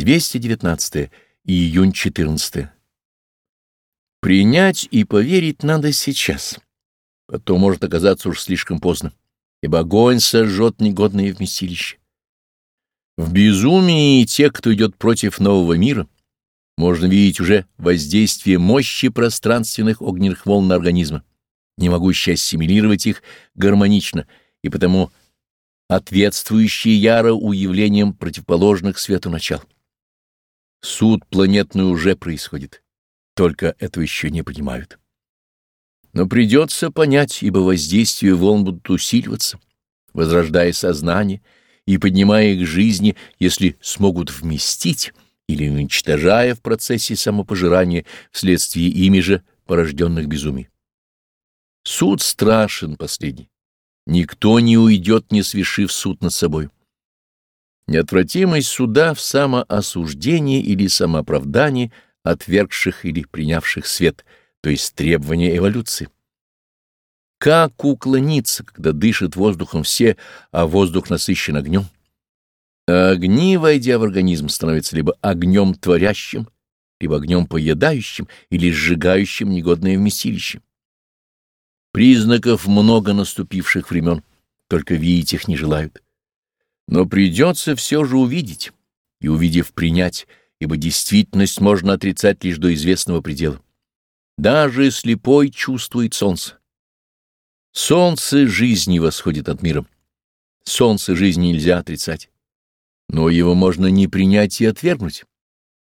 219 июнь 14 Принять и поверить надо сейчас, потом может оказаться уж слишком поздно, ибо огонь сожжет негодное вместилище. В безумии те, кто идет против нового мира, можно видеть уже воздействие мощи пространственных огненных волн на организм, не могущие ассимилировать их гармонично и потому ответствующие яро уявлением противоположных свету начал. Суд планетный уже происходит, только этого еще не понимают. Но придется понять, ибо воздействие волн будут усиливаться, возрождая сознание и поднимая их жизни, если смогут вместить или уничтожая в процессе самопожирания вследствие ими же порожденных безумий. Суд страшен последний. Никто не уйдет, не свершив суд над собой. Неотвратимость суда в самоосуждении или самооправдании отвергших или принявших свет, то есть требования эволюции. Как уклониться, когда дышит воздухом все, а воздух насыщен огнем? Огни, войдя в организм, становятся либо огнем творящим, либо огнем поедающим или сжигающим негодное вместилище. Признаков много наступивших времен, только видеть их не желают. Но придется все же увидеть, и, увидев, принять, ибо действительность можно отрицать лишь до известного предела. Даже слепой чувствует солнце. Солнце жизни восходит от мира. Солнце жизни нельзя отрицать. Но его можно не принять и отвергнуть.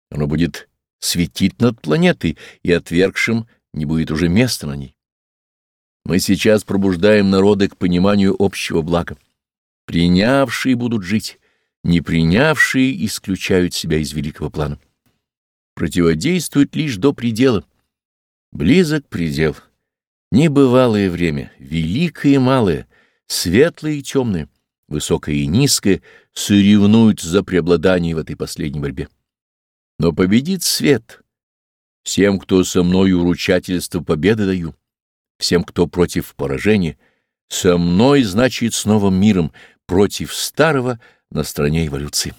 Оно будет светить над планетой, и отвергшим не будет уже места на ней. Мы сейчас пробуждаем народы к пониманию общего блага. Принявшие будут жить, не принявшие исключают себя из великого плана. Противодействуют лишь до предела. Близок предел. Небывалое время, великое и малое, светлое и темное, высокое и низкое соревнуются за преобладание в этой последней борьбе. Но победит свет. Всем, кто со мною уручательство победы даю, всем, кто против поражения, со мной значит с новым миром, против старого на стороне эволюции.